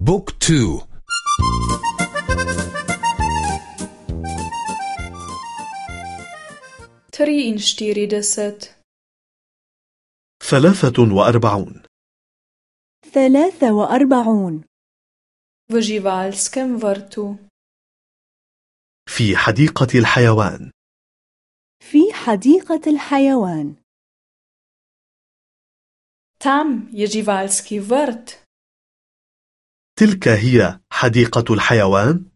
Book two. Triinštirideset. ثلاثة وأربعون. ثلاثة وأربعون. živalskem vrtu في حديقة الحيوان. في حديقة الحيوان. je živalski vrt. تلك هي حديقة الحيوان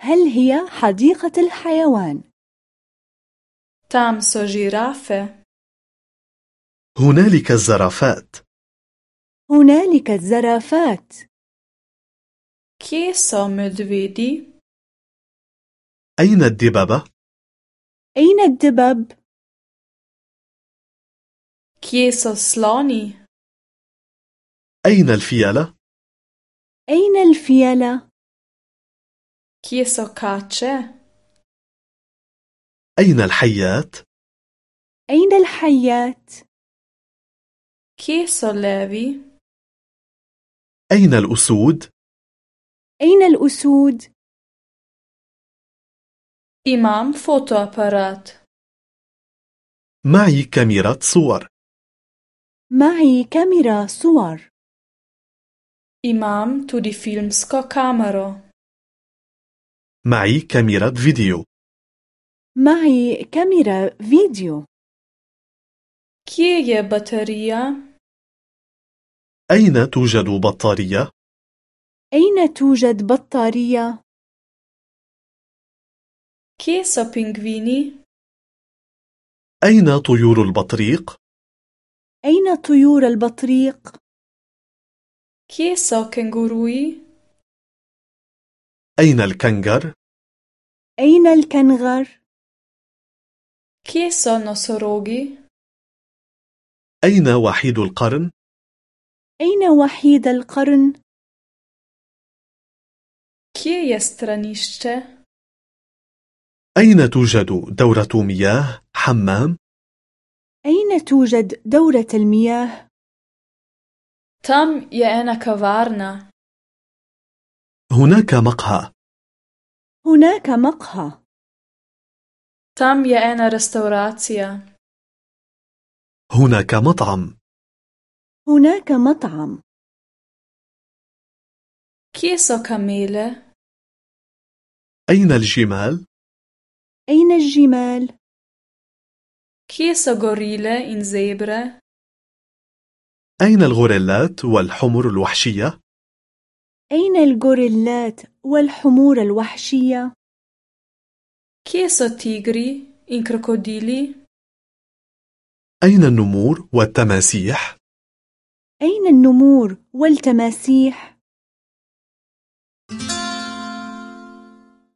هل هي حديقة الحيوان؟ Tam so žirafe. هنالك الزرافات هنالك الزرافات Kje so medvedi? أين الدببة؟ أين الدبب؟ Kje so sloni? أين الفيلة؟ أين الفيلة؟ Kje so kače? أين الحيات؟ أين الحيات؟ Kje so levi? أين الأسود؟ أين الأسود؟ Imam fotoaparat. معي كاميرا صور معي كاميرا صور Imam tudi filmsko kamero. معي كاميرا فيديو معي كاميرا فيديو Kje je baterija? أين توجد بطارية؟ أين توجد بطارية؟ Kje so pingvini? أين طيور البطريق؟ أين طيور البطريق؟ Kje so kenguruji? أين الكنغر؟ أين الكنغر؟ Kje so nosorogi? أين وحيد القرن؟ أين وحيد القرن؟ Kje je stranišče? أين توجد دورة مياه حمام؟ أين توجد دورة المياه؟ تام انا كافارنا هناك مقهى. هناك مقهى. تام أنا ريستوراتسيا هناك مطعم. هناك مطعم. كيسو كاميلا أين الجمال؟ أين الجمال؟ كيسو غوريلا ان زيبرا أين الغوريلات والحمر الوحشية؟ أين الغوريلات والحمور الوحشية؟ Kje so tigri in krokodili? أين النمور والتماسيح؟ أين النمور والتماسيح؟